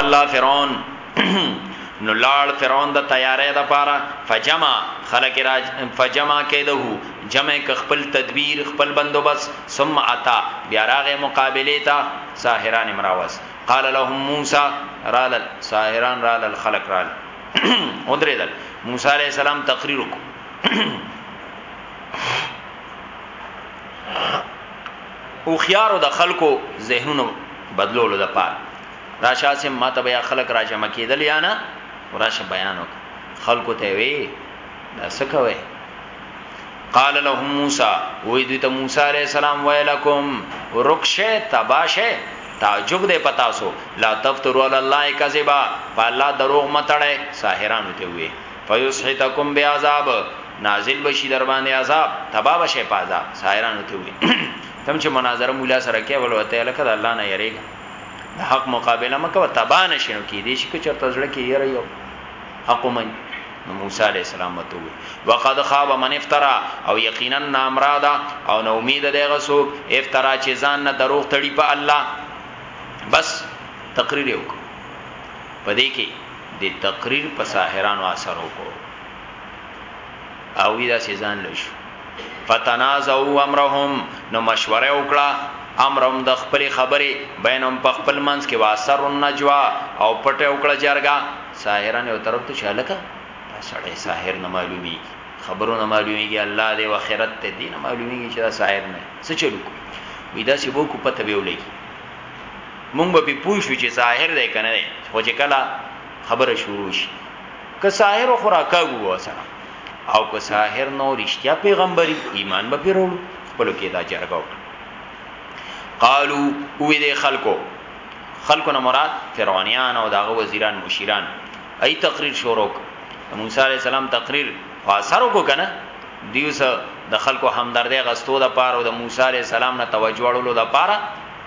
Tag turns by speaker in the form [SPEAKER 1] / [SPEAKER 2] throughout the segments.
[SPEAKER 1] الله فرعون نو لاړ فرعون د تیارې د پاره فجمع خلق راج فجمع کېده جمع ک خپل تدبیر خپل بندوبست ثم اتا بیا راغه مقابله تا ساحران مراوس قال لهم موسی رال ساحران رال الخلق رال ودریدل موسی علی السلام تقریر کو او خيارو د خلکو ذهنونو بدلولو د پاره راشه سم ماته بیا خلک را جمع کېدل یا نه راشه بیان وک خلکو ته وی دا څه کوي قال لهم موسی وې دوی ته موسی عليه السلام ویلکم رکشه تباشه تعجب دې پتا سو لا تفتروا علی الله کذبا فالله دروغ متړې ساحرانو ته وې فیسحتکم بعذاب نازل بشي در باندې عذاب تبا بشي پازا ساحرانو ته وې تم چې مناظره مولا سره کې ولوته لکه الله نه یریږي د حق مقابله مکو تبا نشي نو کې دي شي چې چرته زړه کې یره یو حق من نو موسی علی السلام وته وی وقد خاب من افترا او یقینا نامرادا او نو امید دغه سوک افترا چې ځان نه دروغ تړي په الله بس تقریر وکړه پدې کې د تقریر په ساحرانو اثر وکړو او وی دا سیزان لش فتنازعوا امرهم نو مشوره وکړه امرهم د خپل خبره بینهم په خپل منځ کې واسر النجوا او پټه وکړه جرګه ساحرن یو طرف ته چالکه دا سړی ساحر نه معلومی خبرو نه معلومیږي الله دې واخرت ته دین معلومیږي چې دا ساحر نه څه چلو وی دا سی بو کو پته به ولګي مونږ به پوښو چې ساحر دی کنه خو چې کله خبره شروع شي که ساحر خو راکاږو وسره او که ساحر نو رښتیا پیغمبري ایمان به پیرول خپل کې دا جرګه قالو وې دې خلکو خلکو نه مراد فرعونیان او داغه وزیران مشیران ای تقریر شروع موسی علی السلام تقریر اثر وکړ کنه دیوسه د خلکو همدردی غستو د پاره او د موسی علی السلام نه توجه وړلو د پاره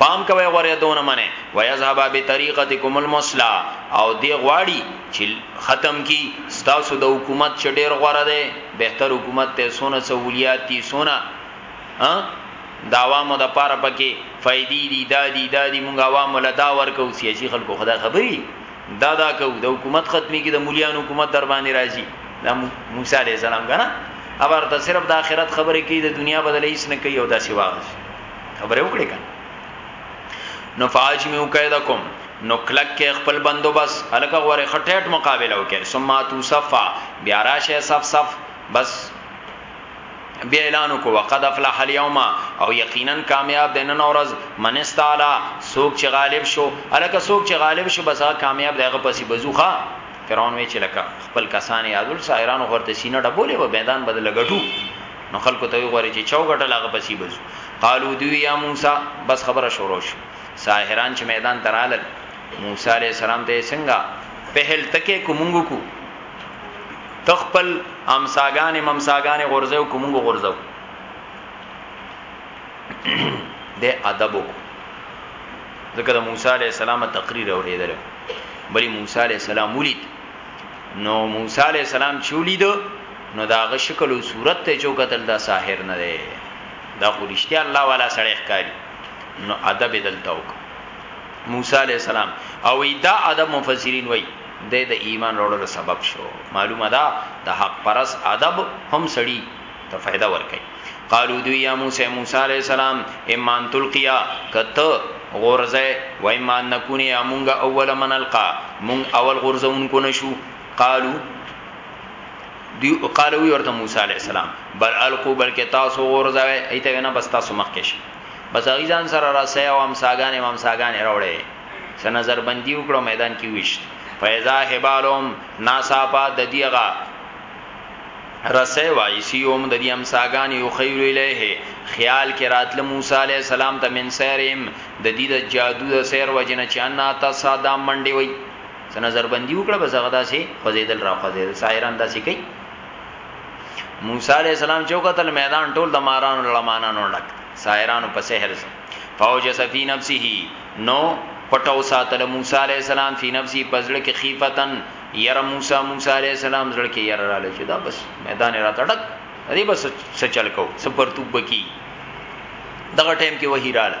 [SPEAKER 1] پام کوي غوړې دونه منه ويذهب بطريقتكم المصلى او دی غواړي چې ختم کی ستاسو د حکومت چې ډیر غوړه ده بهتر حکومت ته سونه سہولیات دي سونه د عوامو د پاره پکې فائدې دي دادي دادي مونږ عوامو له دا ورکو سیاسي خلکو خدا خبري دا دا کو د حکومت ختمي کې د مليان حکومت در باندې راځي دا موسی عليه السلام کنه ابر ته صرف د آخرت خبرې کوي د دنیا بدلې هیڅ نه کوي او دا سی واغ خبره وکړي کنه نو فاجمو کیدکم نو کلک کې خپل بندوبس الکه غوړې خټېټ مقابله وکړي ثم تو صفا بیا راشه صف صف بس بیا اعلان کو وقد افلح اليوم او یقینا کامیاب دین نن اورز من استعلا سوق چې غالب شو الکه سوق چې غالب شو بس کامیاب دغه پسې بزوخه فرعون وی چې لکه خپل کسان یادول سایران ورته سینه ډبولې و میدان بدل غټو نو خلکو ته وګوري چې چاو غټل هغه پسې بس قالو دوی یا موسی بس خبره شروع شو ساحران چې میدان ترال موسی علی السلام ته څنګه پهل تکه کومنګو کو تخپل امساګان ممساګان غرزو کومنګو غرزو د ادب کو ذکر موسی علی السلام تقریر اوریدل بلی موسی علی السلام ولید نو موسی علی السلام چولی دو نو د هغه شکل او صورت ته چا وکتل دا ساحر نه دی دا خو رښتیا الله والا سړی ښکاري نو ادب یې دلته وکړ موسی علیه السلام او دا ادب مفسرین وایي د د ایمان وروړلو سبب شو معلومه ده د حق پرس ادب هم سړی ته فائدہ ورکړي قالو دوی یا موسی موسی علیہ السلام ایمان تلقیا کته غورزه و ایمان نکونی امونګه اول من القا مون اول غورزون کو نشو قالو دی قالو ورته موسی علی السلام بل القو بلکې تاسو ورځوي ایته نه بس تاسو مخ کې شي بس هغه ځان سره راسي او هم ساګانې هم ساګانې راوړې سن نظر بندي وکړو میدان کې ویش فیضا حبالهم ناصافا د دیغه رسه وایسیوم د دې امساګان یو خیر الیه خیال کې راتل موسی علی السلام ته من سیرم د دې د جادو د سیر وجنه چې انا تصادم منډي وای څه نظر بندي وکړه بس هغه داسې خوځېدل را خوځېدل سایران داسې کوي موسی عليه السلام چې وکتل میدان ټول د مارانو لړمانانو ډک سایرانو په سحر فوج سفی نفسه نو پټو ساتل موسی عليه السلام فی نفسه پزړه کې خیفتن ير موسی موسی عليه السلام زړه کې ير را لچ دا بس میدان را تړک دې بس سچل کو سپرتوب کی دغه ټیم کې وحی رااله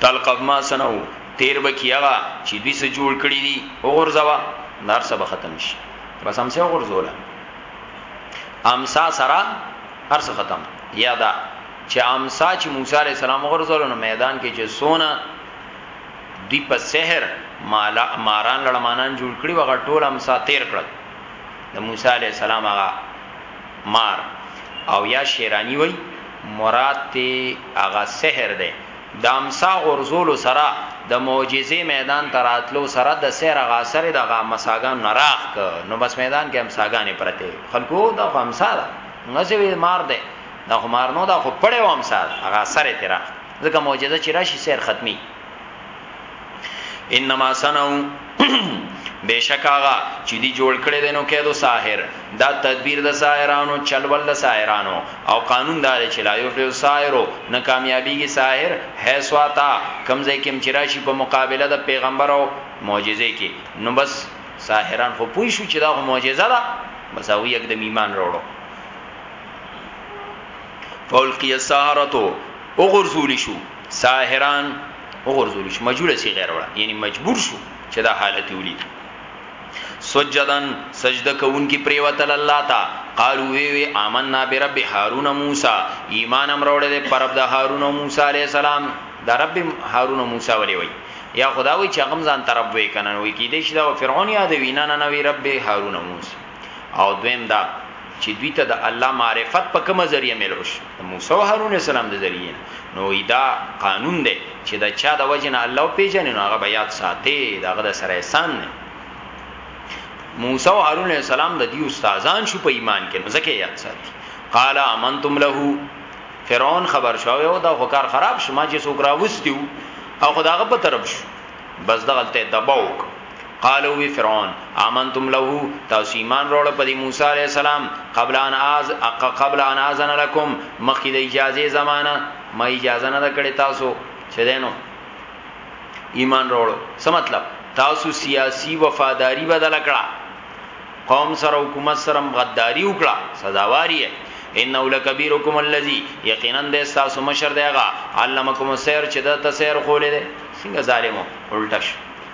[SPEAKER 1] تلقف ما سنو تیر بکی هغه چې دوی سره جوړ کړی دي او غرزوا نار سبا ختم شي بس هم سه غرزولا امسا سرا ارس ختم یادا چې امسا چې موسی علی السلام غرزول نو میدان کې چې سونا دی په سحر مالا ماران لړمانان جوړ کړی وغه ټول امسا تیر کړل د موسی علی السلام هغه مار او یا شیرانی وایی مراد تری هغه سحر دی دامسا غورځولو سره د معجزی میدان ته راتلو سره دسحر هغه اثر د هغه امساګانو نه راخ که نو بس میدان کی امساګانی پرتی وی خلکو او دا خو امسا ده نوسی وی مار دی دا خو مارنو دا خو پړی او امسا ده هغه اثر تری راخ ځکه معجزه چی راشی سحر ختمی. انما سنو بشکاغه چې دی جوړ کړي دینو کېدو ساحر دا تدبیر د ساحرانو چلول د ساحرانو او قانون دار چې لا یو فل ساحرو نه کامیابیږي ساحر هیڅواتا کمزې کم چرشی په مقابله د پیغمبر او معجزې کې نو بس ساحران خو پوي شو چې دا خو معجزه ده بس او یک د ایمان وروړو فولقی السحرتو او غرزول شو ساحران وګرځول شو مجبور شي غیر وړه یعنی مجبور شو چې دا حالت ولید سجدن سجده کوون کی پریوتل الله تا قالو وی وی آمنا برب هارون موسی ایمان امر وړل پر رب د هارون او موسی علی السلام دا رب هارون او موسی ولې وی یا خداوی چې هغه ځان ترب وی کنه وی کی دې شدا او فرعون یاد وی نه نه وی رب هارون او موسی او دویم دا چې دوی ته د الله معرفت په کومه ذریعہ ملو شو د موسی او هارون السلام د ذریعہ نو دا قانون دی چې دا چا د وجنه الله پیژنې نو هغه بیا ساتي داغه د سره احسان نه موسی او هارون السلام د دې استادان شو په ایمان کې نو ځکه یاد ساتي قال امنتم له فرعون خبر شو یو دا وکړ خراب شما چې سوګرا وستیو او خداغه په طرف شو بس دغلته دباوک قالو وی فرعون امنتم له تاسو ایمان راوړ په موسی علی السلام قبل ان از قبل ان اذن لكم مخکې د اجازه زمانہ ما اجازه نه کړې تاسو چې دینو ایمان راوړ څه مطلب تاسو سیاسی وفاداری بدل کړه قوم سره حکومت سره غداری وکړه سزاواری انه لکبیرکم الذی یقینا د تاسو مشر دیغه علمکم السحر چې د تسیر خولې ده څنګه ظالمو الټش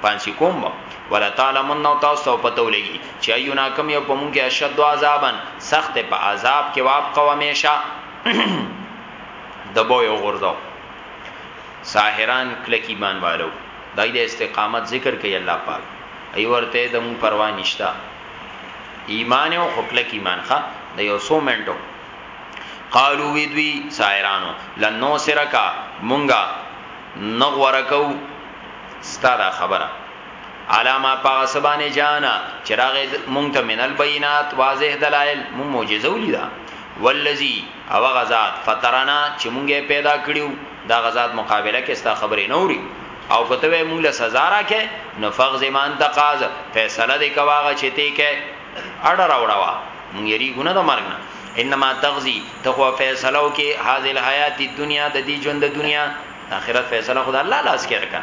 [SPEAKER 1] پانسی کوم با ولا تعلمون نو تاسو ته پته ولګي چې ایونا کم یو په مونږه شد عذابن سخت په عذاب کې واب قومیشا دبو یو غردو ساحران کلکی مان والو دای د استقامت ذکر کوي الله پاک ای ورته د مون پروا نشتا ایمان او خپلک ایمان ښا د یو سو منټو قالو وی دوی ساحرانو لنو سرکا مونږه نه غوره کو ستا دا خبره علامه پاغه سبانه جانا چراغ مونږ ته منل بینات واضح دلایل مو معجزه ولیدا والذي او غزاد فطرنا چې مونږه پیدا کړیو دا غزاد مقابله کې ستا خبرې نوري او کته مونږه سزا راکې نو فغز مان تقاز فیصله دې کواغه چې تی کې اړه راوړه وا مونږ یری ګونه د مرګ نه انما تغزی ته خو فیصله وکي هاذ الحیات الدنیا د دې ژوند د دنیا اخرت فیصله خدای الله لاس کې رکا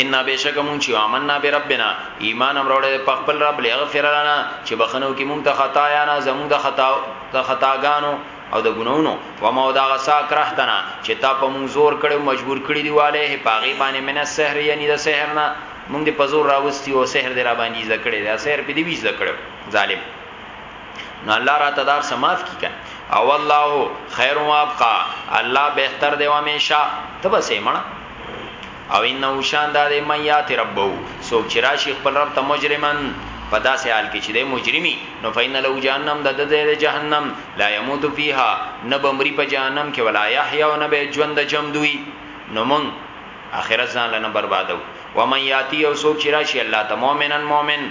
[SPEAKER 1] ان بشک مون چې امننا بربنا ایمان امر وړه په خپل رب لغفر لنا چې بخنو کې مون ته خطا یا نه زمون د خطا د خطاګانو او د ګناونو و ما دا غسا کرهتنا چې تا په مونږ زور کړو مجبور کړی دی والے پاغي باندې من السحر یعنی د سحر نه مونږ دی په زور راوستي او سحر دی را باندې ز کړی دا سحر په دی ویز کړو ظالم نو الله را تدار سماف کی کن او الله خیر و ابقا الله بهتر دی و همیشه ته بسې مړه او انه شان دا دی من یات ربه څوک چې راشي خپل رب ته مجرما په داسې حال کې چې دی مجرم وي نو فان له جهنم د ده ځای دی جهنم لا یموت فیها نه به مري په جهنم کې ولا یحیا او نه به ژوند جمد وي نو موږ اخرت ځان له نه بربادو ومن یاتی او څوک چې راشي الله ته مؤمنن مؤمن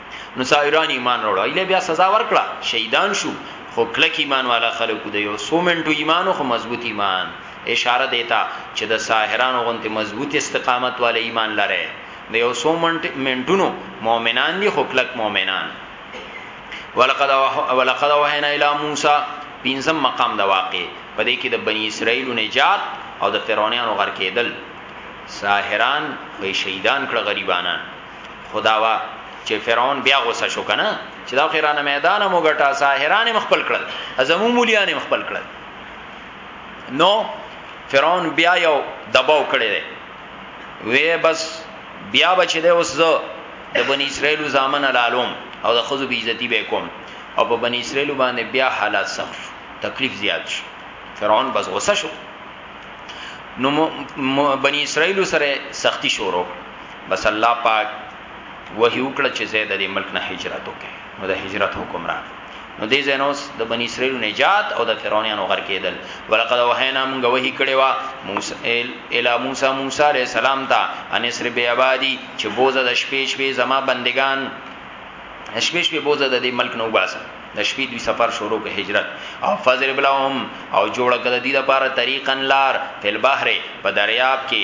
[SPEAKER 1] نو سایران ایمان وروړو ایله بیا سزا ورکړه شهیدان شو خو کلک ایمان والا خلکو د یو سو منټو ایمان خو مضبوط ایمان اشاره دیتا چې د ساحرانو غونته مضبوط استقامت والا ایمان لره د یو سو منټ منټونو مؤمنان دي خو کلک مؤمنان ولقد ولقد وحینا الی موسی پنځم مقام د واقع په دې کې د بنی اسرائیل نجات او د فرعونانو غر کېدل ساحران خو شهیدان کړه غریبانان خداوا چې فرعون بیا غوسه شو کنه چې دا خیرانه میدان مو ګټه ساحران مخبل کړل ازمو مولیان مخبل کړل نو فرعون بیا یو دباو کړی دی وی بس بیا بچی دی اوس زه د بنی اسرائیل زامن العلوم او د خزو بی عزتی به کوم او په بنی اسرائیل باندې بیا حالات سخت شو تکلیف زیات شو فرعون بس غوسه شو نو بنی اسرائیل سره سختی شروع کړ بس الله پاک وحی وکړه چې زید د ملک نه هجرت وکړي نو د هجرت حکم را نو دې زینوس د بنی اسرائیل نجات او د فرعونانو غر کېدل ولقد وحینا موږ وحی کړي وا موسی الی موسی موسی علی السلام ته ان اسر بی عبادی چې بوزه د شپې شپې زما بندگان شپې شپې بوزه د دې ملک نو باسه د شپې دوی سفر شروع کې هجرت او فجر بلهم او جوړ کړه د دې لپاره طریقا لار فل بحر په دریاب کې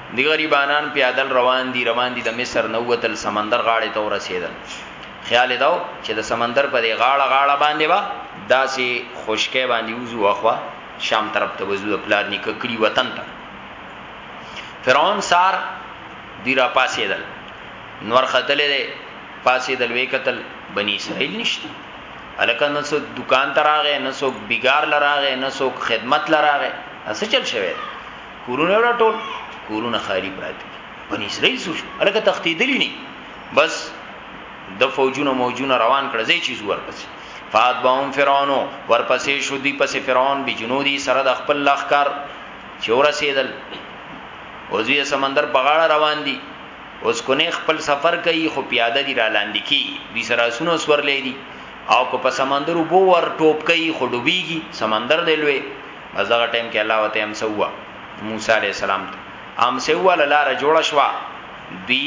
[SPEAKER 1] دی غریبانان پیادل روان دي روان دي د مصر نه وتل سمندر غاړې ته ورسېدل خیال داو چې د سمندر په دې غاړه غاړه باندې با داسې خوشکې باندې وزو اخوا شام طرف ته وزو د پلار نیکه کړي وطن ته فرعون سار دی را پاسېدل نور خطلې ده پاسېدل وې قتل بني اسرائیل نشته الکه نو څو دکان تراغه نو څو بیګار لراغه نو څو خدمت لراغه اسه چل شوی کورونه ولا ټول کورونه خالی پراته دي بنی اسرائیل سوچ الګه تختیدلی نه بس د فوجونو موجونه روان کړ زی چیز ورپسې فات باوم فرعونو ورپسې شو دی پسې فرعون به جنودي سره د خپل لخر چور سیدل اوزوی سمندر بغاړه روان دي اوس کو نه خپل سفر کوي خو پیاده دي را لاندې کی دوی سره سونو سور لې دي او کو په سمندر وبو ور ټوپ کوي خو ډوبيږي سمندر دی لوی بس دغه ټیم کې الله وته هم سوا موسی علی السلام ته ام سوا لار جوړ شوا دوی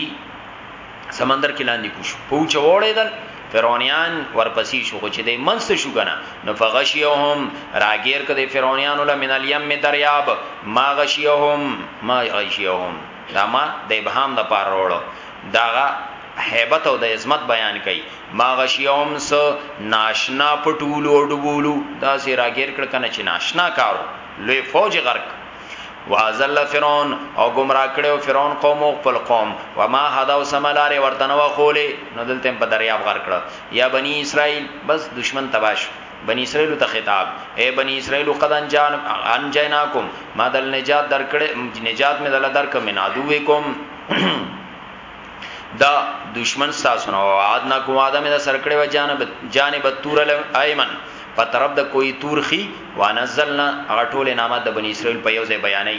[SPEAKER 1] سمندر کې لاندې کوش پوچ وړېدل فرعونیان ورپسې شو چې د منست شو کنه نو فغشيهم راګیر کده فرعونیان ول من الیم دریاب ما غشيهم ما غشيهم دا ما د ابهام د پار وروړو داغه هیبت او د عظمت بیان کړي ما غشیوم س ناشنا پټولو او ډبولو دا سي راګیر کړ کنه چې ناشنا کارو لوی فوج غرق وازل فرعون او گمراه کړو فرعون قوم او خپل قوم وما هدا او سملار ورتنو خولې نو دلته په دریاب غرق کړ یا بنی اسرائیل بس دشمن تباش بنی اسرائیل ته خطاب اے بنی اسرائیل قد انجان انجیناکم ما دل نجات درکړې نجات مې دل درک من عدوکم دا دشمن تاسو نه وعد نه کوم ادمه دا سرکړې و جانب جانب تور الایمن په طرف د کوی تور خي وانزلنا غټول نامه د بنی اسرائیل په یو ځای بیانې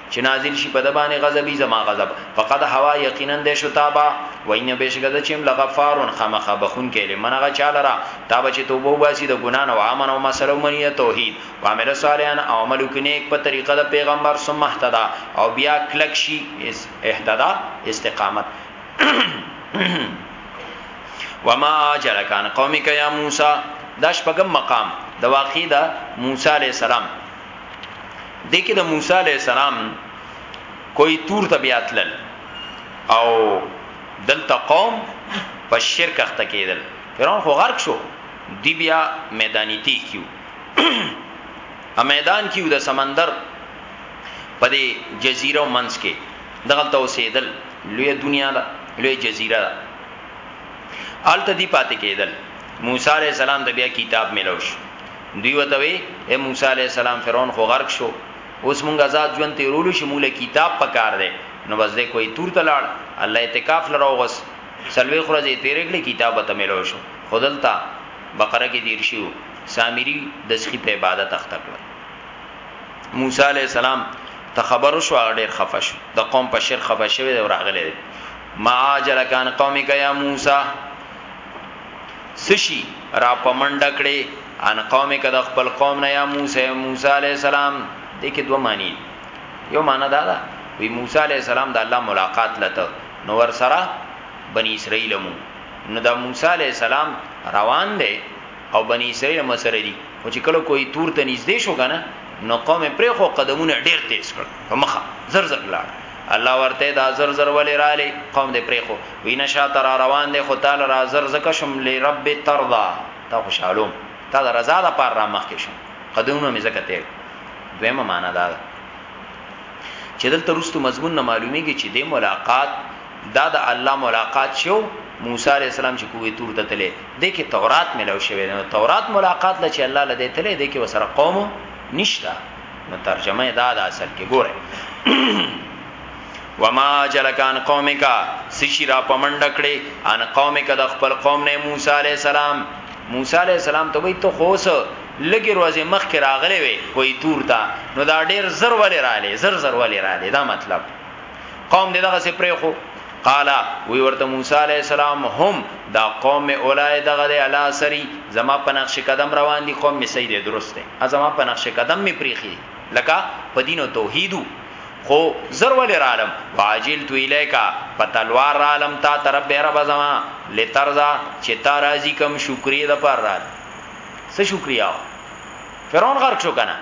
[SPEAKER 1] چې نازل شي په د باندې غضبي زما غضب فقد هوا یقینا د شتابا وینه بشګه د چم لغفارون خامخه بخون کې لمن غا چاله را تابه چې توبه واسي د ګنا نه وامن او مسلو منی توحید وامل صالحان او عمل کنیک په طریقه د پیغمبر ثم اهتدا او بیا کلک شي اهتدا استقامت وما جلکان قومک یا موسی دا شپږم مقام د واقع د موسی علی السلام دې کې د موسی علی السلام کوئی تور ته بیا تلل او دلته قوم په شرک اخته کېدل فرعون خو غرق شو دی بیا میدانی تی کیو ا میدان کیو د سمندر په دې جزیره منځ کې دغلته اوسېدل لوی دنیا ده لوی جزیره ده الته دی پاتې کېدل موسی عليه السلام د بیا کتاب ملوش دوی وته وی اے موسی علیہ السلام فرعون خو غرق شو اوس مونږ آزاد ژوند تیرولو شي مولا کتاب پکار دی نو بس دې کوئی تور تلاړ الله اعتکاف لرو غس سلوي خرزه تیرې کړې کتاب ته ملو شو خودلتا بقره کې دیر شو سامری د سخی په عبادت اخته کړ موسی علی السلام ته خبر شو هغه ډیر خفه شو د قوم په شر خفه شوی او راغلی معاجل کان قومک یا موسی څه شي را په منډه کړې ان قوم کده خپل قوم نه یا موسی موسی علی السلام دې کې دوه معنی یو معنی دا ده وی موسی علی السلام د الله ملاقات لته نو ور سره بنی اسرائیل مو نو دا موسی علی السلام روان دی او بنی اسرائیل مسره دي او چې کله کوئی تور ته نږدې شو کنه نو قوم پرې خو قدمونه ډیر تیز کړ په مخه زر زر لاړ الله ورته دا زر زر ولې رااله قوم دې پرې خو وی نه شاته را روان دی خو تاله رازر ځکه شوم لرب ترضا تا خوشحالوم تا د رضا د پار را مخ کې شوم قدمونه مې ځکه تیر دویمه معنا دا ده چې دلته رستو مضمون نه معلومیږي چې د ملاقات دا د الله ملاقات شو موسی علی السلام چې کوی تور ته تله د کې تورات ملو شوی نو تورات ملاقات لچ الله لده تله د کې وسره قوم نشتا نو ترجمه دا د اصل کې ګوره وما جلک ان قومک سشی را پمنډ کړي ان قومک د خپل قوم نه موسی عليه السلام موسی عليه السلام ته وی ته خوس لګي روزه مخ کې راغلي وي وای تور تا نو دا ډیر زر ولې را لې زر زر ولې را لې دا مطلب قوم دې دغه سي پرې خو قال وی ورته موسی علی السلام هم دا قوم اولای دغه دی الا سری زما په نقش قدم روان دي قوم می سید درسته ازما په نقش قدم می پریخي لکه په دین او توحیدو خو زر ولې رالم فاجلت الیکا په تلوار رالم تا طرف ته رب زما لترزا چې تا راضی کم شکرې د پر رال څه شکریا فرعون غرق شو کنه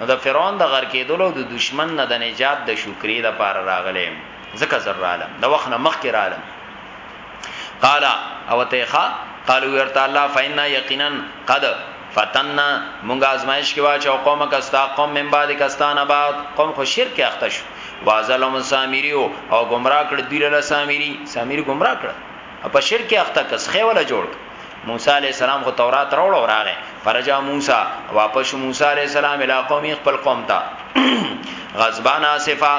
[SPEAKER 1] نو د فرعون د غرق کېدلو د دشمن نه د نجات د شکرې د پر راغلم زکه زر رالم د وخت نه مخ کې رالم قال او ته ښا قالو ورته الله فإنا یقینا قد فتننا مونږه آزمائش کې واچ او قوم کستا قوم من بعد کستان بعد قوم خو شرک اخته شو وازلم سامری او گمراه کړ دی له سامری سامری گمراه کړ په شرک اخته کس خیوله جوړ موسی علی السلام خو تورات راوړ او راغې فرجا موسی واپس موسی علی السلام اله قوم خپل قوم ته غضبان اسفا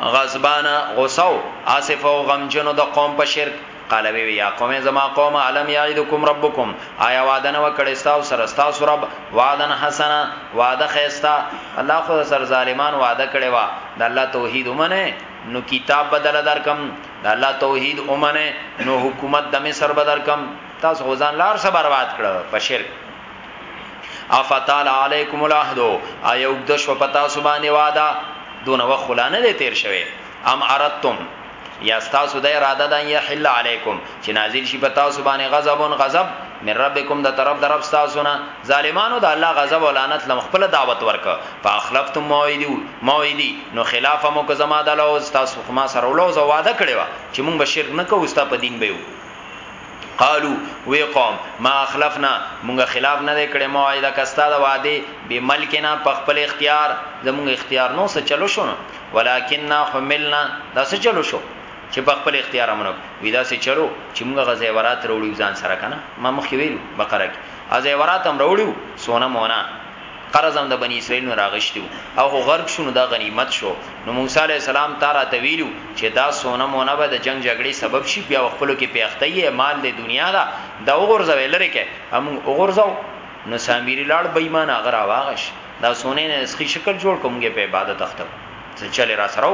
[SPEAKER 1] غضبانا غصو اسف او غمجنو د قوم په شرک قال وی یا قوم زما قوم علم یعیدکم ربکم آیا وعده نه وکړی تاسو سره تاسو رب وعدن حسنا وعده خیستا الله خو سر ظالمان وعده کړي وا د الله توحید ومنه نو کتاب بدل درکم د الله توحید ومنه نو حکومت د مصر بدل کم تاسو غزان لار سره برباد کړو په شرک افتال علیکم العهد ایو د شو پتا سبانه واده دون و خلانه دې تیر شوه ام ارتم یا تاسو د اراده د یحل علیکم چې نازل شي پتا سبانه غضبون غضب من ربکم د طرف درف تاسو نه ظالمانو د الله غضب او لعنت لم خپل دعوت ورک فاخلفتم موعدو موعدی نو خلاف مو که زما د لوز تاسو خما سره لوز واده کړو چې مونږ به شرک نه کوو ستا په دین به یو قالو وی قوم ما اخلفنا مونږه خلاف نه کړي موعده کستا د وعده به ملکنا په خپل اختیار زمونږ اختیار نو څه چلو شو نو ولکننا حملنا دا څه چلو شو چې په خپل اختیار امنو وی دا څه چلو چې مونږه غزه ورات وروړي ځان سره کنه ما مخ ویلو بقره کې ازه ورات هم وروړو سونه مونه قرض هم د بنی اسرائیل نه راغشتو او خو غرق شو نو دا غنیمت شو نو موسی علی السلام تارا تویلو چې دا سونه مونه به د جنگ جګړې سبب شي بیا خپل کې پیختي مال د دنیا دا دا وګرځوي لره کې هم وګرځاو نو سامری لاړ بېمانه غرا واغش دا سونه نه سخی شکل جوړ کومګه په عبادت اختو څه چل را سره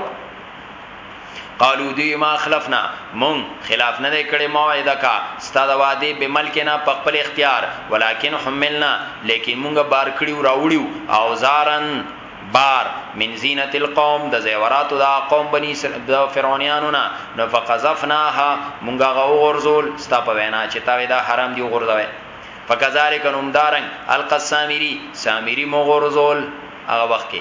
[SPEAKER 1] قالو دی ما خلفنا مون خلاف نه کړي موعده کا ستاده وعده به ملکنا په خپل اختیار ولکن حملنا لیکن مونږه بار کړیو راوړیو او زارن بار من زینت القوم د زیورات د قوم بنی د فرعونانو نه نو فقذفناها مونږه غورزول ستا په وینا چې تا دا حرام دی غورځوي فکذالک نمدارن القسامری سامری مغورزول هغه وخت کې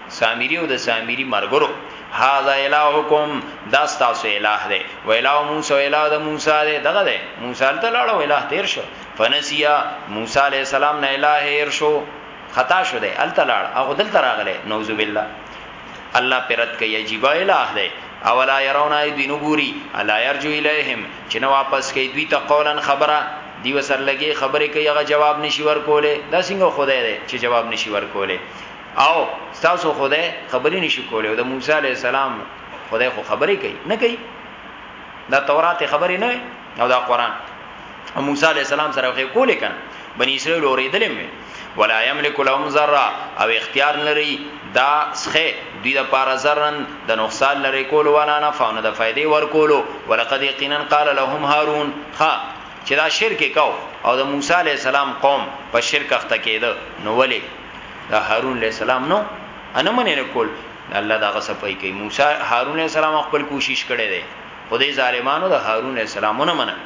[SPEAKER 1] سامری او د سامری مرګرو هاذا الہکم دا تاسو الہ دی و الہ موسی و الہ د موسی دی دغه دی موسی ته لاړو الہ تیر شو فنسیا موسی علی السلام نه الہ هیر شو خطا شو دی ال تلاړ هغه دل تراغله نوذ بالله الله پرد کوي عجیب الہ دی اولا يرون اي دینو ګوري الا يرجو اليهم چې نو واپس کوي دوی ته قولا خبره دی وسر لګي خبره کوي هغه جواب نشي ورکوله دا څنګه خدای دی چې جواب نشي ورکوله او تاسو خدای خبرې نشي کولای او د موسی عليه السلام خدای خو خبرې کوي نه کوي دا تورات خبرې نه او دا قران او موسی عليه السلام سره خو کولې کنه بني اسرائيل اورېدلې مې ولا يملك لهم ذره او اختیار لري دا سخه دوی د پارا زرن د نقصان لري کول ولا نه فونه د فائدې ور کولو ولقد یقینا قال لهم هارون ها چې دا شرک کاو او د موسی عليه السلام قوم په شرک اخته کېده نو ولې دا هارون علیہ السلام نو انا منه نه کول الله دا غصه پي کوي موسی هارون علیہ السلام خپل کوشش کړي دي خدای ظالمانو د هارون علیہ السلام نه منه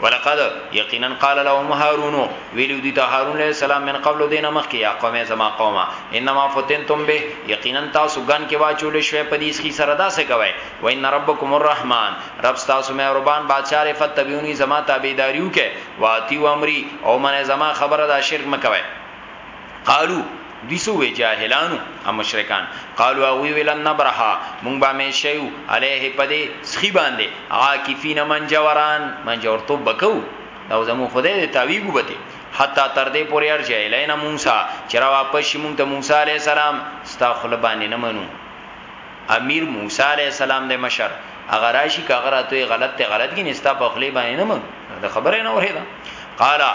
[SPEAKER 1] ولقد یقینا قال لهم هارون ویلو دي ته هارون علیہ السلام من قبل دینه مخکې یا قومه زما قومه انما فتنتم به یقینا تاسو ګن کې واچول شوې په دې سخي سره داسې کوي و ان ربکم الرحمن رب تاسو مې ربان بادشاہ فتبیونی زما تابعداریو کې واتی و امری او منه زما خبره دا شرک مکوي قالو دوی سو وی جاهلانو او مشرکان قالو او وی لن نبرها مونږ به مې شیو علیه پدې سخی باندې عاکفین من جوران من جور تو بکو دا زمو خدای دې تعویګو بته حتا تر دې پورې ارجه الینا موسی چې را واپس شي مونږ ته موسی علی السلام ستا خپل باندې نه منو امیر موسی علی السلام دې مشر اگر راشي کاغره ته غلط ته غلط کې نستا په خلی باندې نه منو د خبره نه اورې دا قالا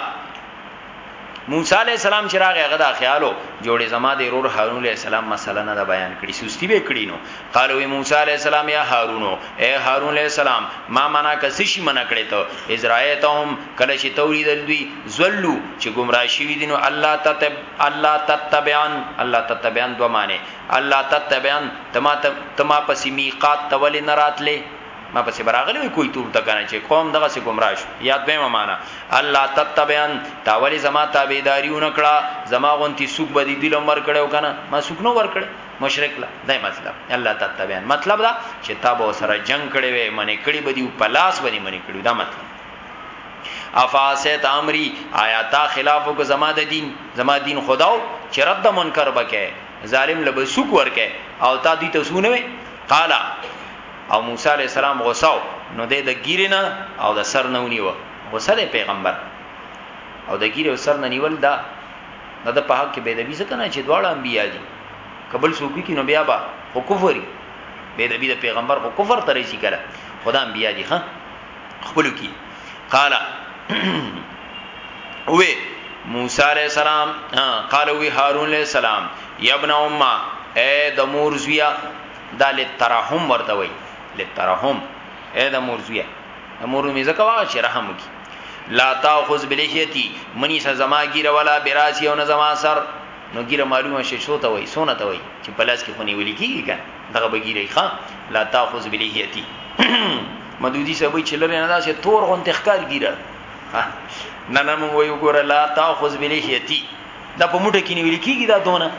[SPEAKER 1] موسی علی السلام چې راغی هغه دا خیالو جوړې زما د رور هارون علی السلام مسله نه بیان کړي سستی به کړي نو قالو موسی علی السلام یا هارون اے هارون علی السلام ما منا کسي شي منا کړي ته ازرایتهم کله چې تورید دوی زلو چې گمراه شي دینو الله تتب الله تتبعن الله تتبعن دوه معنی الله تتبعن تما تما پسې میقات تول نه راتلې ما پسې براغلی وي کوئی تور ته کنه چې قوم دغه سي گمراه شو یاد به ما معنا الله تتبعن تاولی زما تابعداري ونکړه زما غونتی سوق بدی دی لمر کړو کنه ما سوق نو ور کړه مشرک لا دا مطلب الله تتبعن مطلب دا چې تابو سره جنگ کړي وي منې کړي بدی په لاس باندې منې کړي دا مطلب افاسه تامری آیا تا خلافو کو زما د دین زما دین خداو چې رد منکر بکې ظالم لبسوک ورکه او تا دې تسونه قالا او موسی علی السلام غوساو نو د ګیرنه او د سر نه ونیو غوسه د پیغمبر او د ګیر او سر نه نیول دا نه د په حق کې به د بي ځکه نه چې دواړه انبیا دي قبل سوګي کې نو بیا با خو کفر به د بي د پیغمبر خو کفر ترې شي کړه خدا انبیا دي ها خپل کې قال وې موسی علیہ السلام قال وی هارون علیہ السلام یا ابن امه اے د مور زویا دا لترحم ورته وای لترحم اې د مور زویا د مور می زکه واغ چې رحم وکي لا تاخذ بلیشتی منی سه زما ګیره ولا براسی او نه زما سر نو ګیره معلومه شې شو ته وای سونه ته وای چې پلاس کې خونی ولي کیږي کنه دغه بګیره ښا لا تاخذ بلیشتی مدودی سبي چې لره نه داسې تور غون تخکار ګیره نه نه مو وی وګوره لا تاخذ بلیشتی دا په موټه کې نیول کیږي دا دونه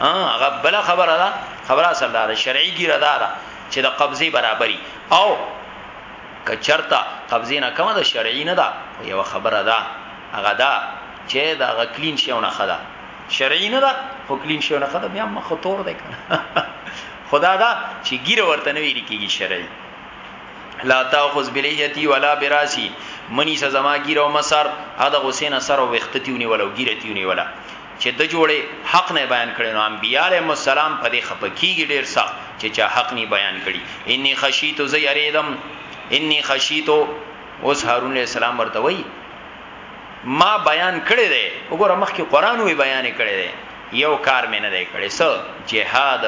[SPEAKER 1] هغه بل خبره ده خبره اصل ده شرعي ګیره ده چې د قبضه برابرۍ او کچرتا قبضه نه کومه د شرعي نه ده یو خبره ده هغه ده چې دا غکلین شیونه خدا شرعي نه ده خو کلین شیونه خدا بیا مخ تور ده کنه خدا دا چې ګیره ورته نه ویل کیږي شرعي لا تاخذ بلیتی ولا براسی منی سزما گیرو مسر ادا حسین سر او وختتیونی ولو گیرتیونی ولا چې د جوړې حق نه بیان کړي نو انبیاء علیهم السلام په دې خپه کیږي ډیر سخت چې چا حق نه بیان کړي انی خشیت زی اریدم انی خشیت اوس هارون علیہ السلام ورته وای ما بیان کړي دی وګوره مخکې قران وی بیان کړي دی یو کار مې نه دی کړي سو جهاد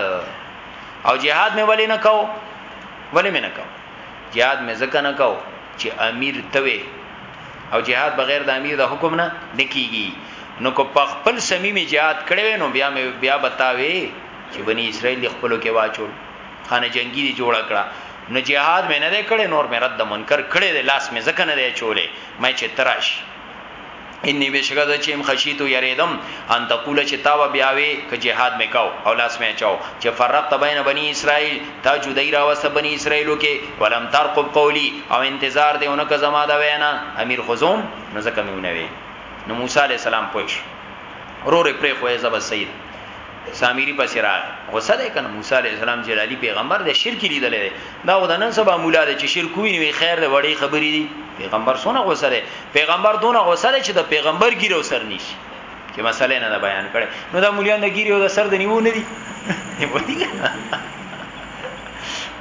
[SPEAKER 1] او جهاد مې ولې نه کو ولې مې نه کو جهاد مې ځکه نه کو چې امیر توي او جهاد بغیر د امیر د حکم نه نکیږي نو کو په خپل صمیمي جهاد کړو نو بیا مې بیا بتاوي چې بنی اسرائیل خپل کې واچول خانه جنگی دی جوړ کړه نو جهاد مې نه کړې نور مې رد منکر کړې د لاس مې زکه نه دی چولې مې چې تراش انی بشکا د چیم خشیت یریدم ان تقول چې تا و بیاوي ک جهاد میکاو او لاس می چاو چې فرقت بین بنی اسرائیل تا جدای را وس بنی اسرائیلو کې ولم ترقب قولی او انتظار دی اونکه زما دا وینا امیر خزوم نو زکه میونه وی نو موسی علی السلام پوښ رو ری پرې خوې زب سید سامری پس را غصه ده کنه موسی علی السلام جلالی پیغمبر د شرک لیدلې دا و د نن سبا مولا ده چې شرک وی نو خیر ده وړي خبرې دي پیغمبر سونه غصه ده پیغمبر دونه غصه ده چې د پیغمبر ګیرو سر نشي چې مسله نه بیان کړي نو دا مولیان د ګیرو د سر د نیو نه دي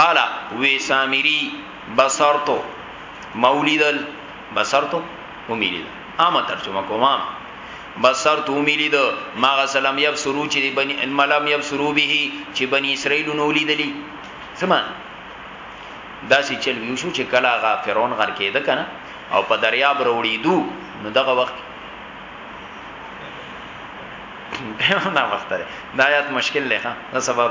[SPEAKER 1] قال وی سامری بصرتو مولیدل بصرتو ومیلیدل عامه ترجمه کوم بصرت ومیلید ما غسلم یبصرو چې بنی ملم یبصرو به چې بنی اسرائیل نو لیدلی سمان داسې چل ویو شو چې کلا غا فرعون غر کېده کنه او په دریاب وروړي دو نو دغه وخت دا وخت دی دا آیات مشکل دی ها سبب